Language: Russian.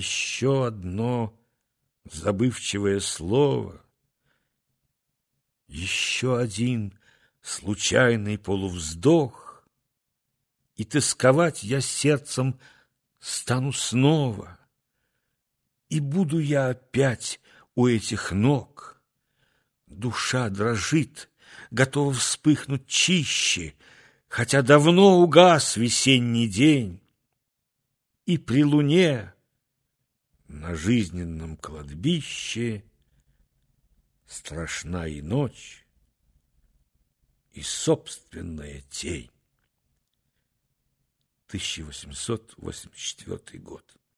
Еще одно забывчивое слово, Еще один случайный полувздох, И тосковать я сердцем стану снова, И буду я опять у этих ног. Душа дрожит, готова вспыхнуть чище, Хотя давно угас весенний день. И при луне на жизненном кладбище Страшна и ночь, и собственная тень. 1884 год.